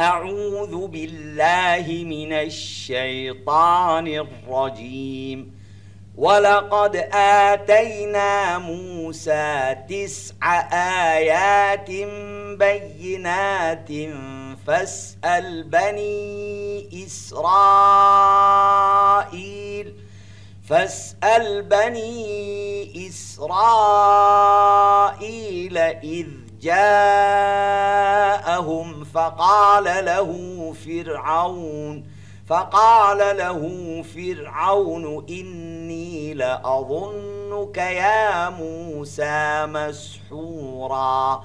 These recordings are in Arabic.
أعوذ بالله من الشيطان الرجيم. ولقد آتينا موسى تسع آيات بينات فاسأل بني إسرائيل فاسأل بني إسرائيل إذ جاءهم فقال له فرعون فقال له فرعون إني لأظنك يا موسى مسحورا.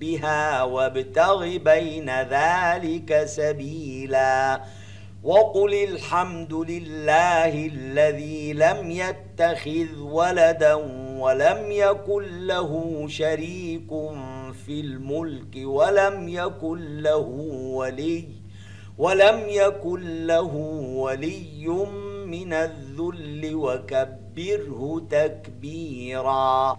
بها وابتغ بين ذلك سبيلا. وقل الحمد لله الذي لم يتخذ ولدا ولم يكن له شريك في الملك ولم يكن له ولي ولم يكن له ولي من الذل وكبره تكبيرا.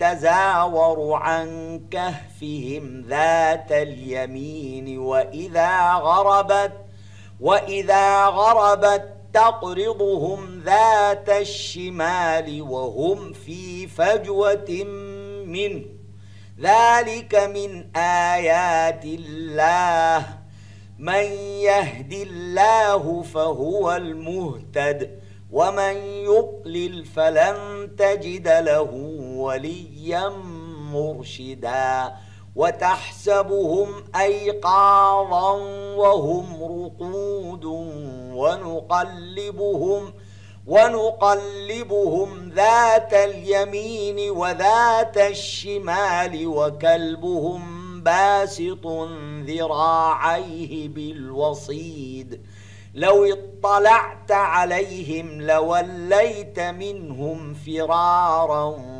تزاوروا عن كهفهم ذات اليمين وإذا غربت وإذا غربت تقرضهم ذات الشمال وهم في فجوة منه. ذلك من آيات الله. من يهد الله فهو المهتد ومن يضلل فلن تجد له وليا مرشدا وتحسبهم أيقاظا وهم رقود ونقلبهم ونقلبهم ذات اليمين وذات الشمال وكلبهم باسط ذراعيه بالوصيد. لو اطلعت عليهم لوليت منهم فرارا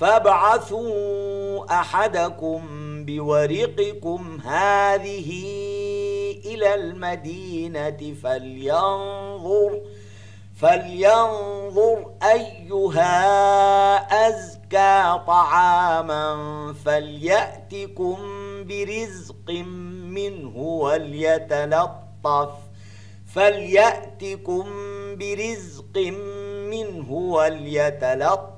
فابعثوا أحدكم بورقكم هذه إلى المدينة فلينظر فلينظر أيها أزكى طعاما فليأتكم برزق منه وليتلطف فليأتكم برزق منه وليتلطف.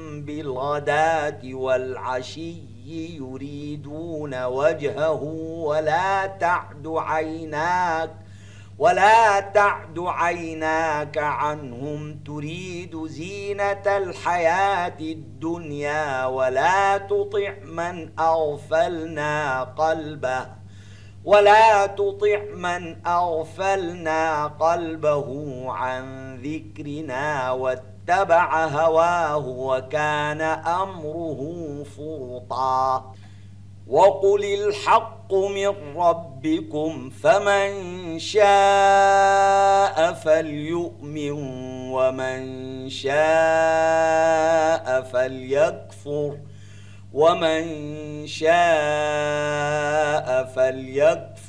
بالغداة والعشي يريدون وجهه ولا تعد عيناك ولا تعد عيناك عنهم تريد زينة الحياة الدنيا ولا تطع من أغفلنا قلبه ولا تطع من أغفلنا قلبه عن ذكرنا واتقنا اتبع هواه وكان أمره فرطا وقل الحق من ربكم فمن شاء فليؤمن ومن شاء فليكفر ومن شاء فليكفر.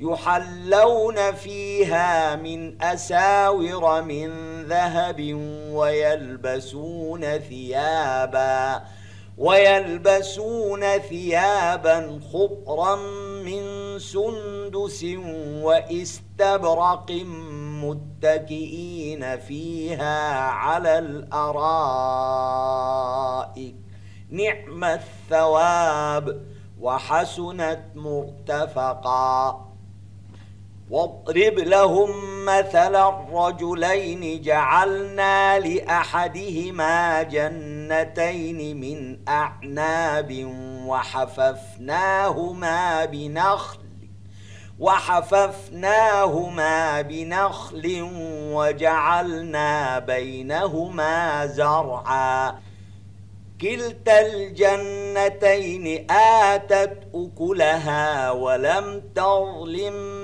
يحلون فيها من أساور من ذهب ويلبسون ثيابا ويلبسون ثيابا خطرا من سندس واستبرق متكئين فيها على الأرائك. نعم الثواب وحسنت مرتفقا. واضرب لهم مثل الرجلين جعلنا لأحدهما جنتين من أعناب وحففناهما بنخل وحففناهما بنخل وجعلنا بينهما زرعا. كلتا الجنتين آتت أكلها ولم تظلم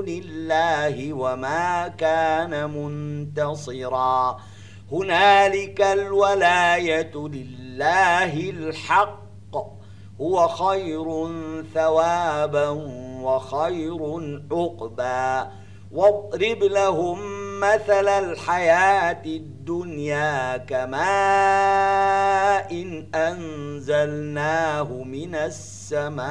دون الله وما كان منتصرا. هنالك الولاية لله الحق. هو خير ثوابا وخير عقبا. واضرب لهم مثل الحياة الدنيا كماء إن أنزلناه من السماء.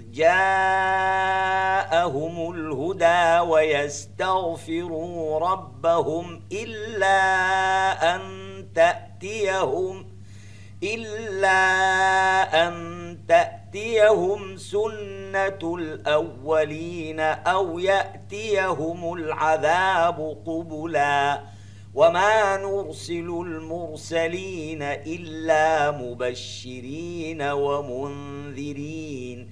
جاءهم الهدى ويستغفروا ربهم إلا أن تأتيهم إلا أن تأتيهم سنة الأولين أو يأتيهم العذاب قبلاً. وما نرسل المرسلين إلا مبشرين ومنذرين.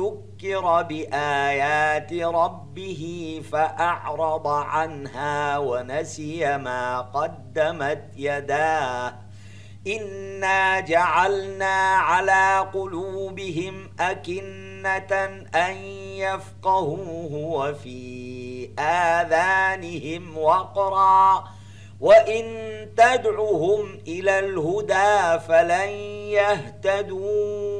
ذكر بآيات ربه فأعرض عنها ونسي ما قدمت يداه. إنا جعلنا على قلوبهم أكنة أن يفقهوه وفي آذانهم وقرا. وإن تدعهم إلى الهدى فلن يهتدوا.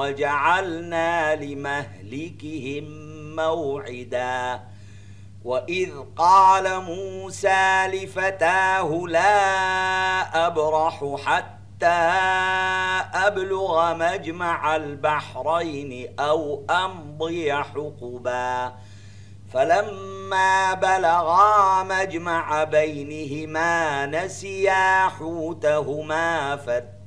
وجعلنا لمهلكهم موعدا. وإذ قال موسى لفتاه لا أبرح حتى أبلغ مجمع البحرين أو أمضي حقبا. فلما بلغا مجمع بينهما نسيا حوتهما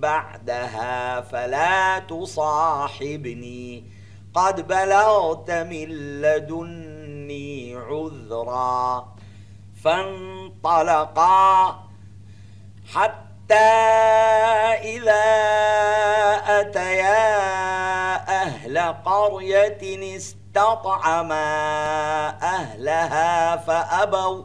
بعدها فلا تصاحبني. قد بلغت من لدني عذرا فانطلقا حتى إذا أتيا أهل قرية استطعما أهلها فأبوا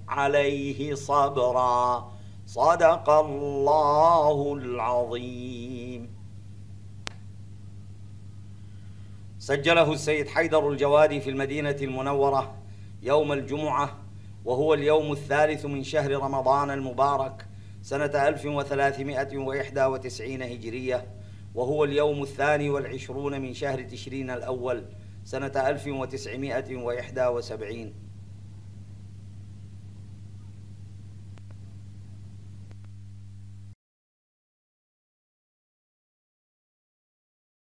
عليه صبرا. صدق الله العظيم. سجله السيد حيدر الجوادي في المدينة المنورة يوم الجمعة وهو اليوم الثالث من شهر رمضان المبارك سنة 1391 هجرية وهو اليوم الثاني والعشرون من شهر تشرين الأول سنة 1971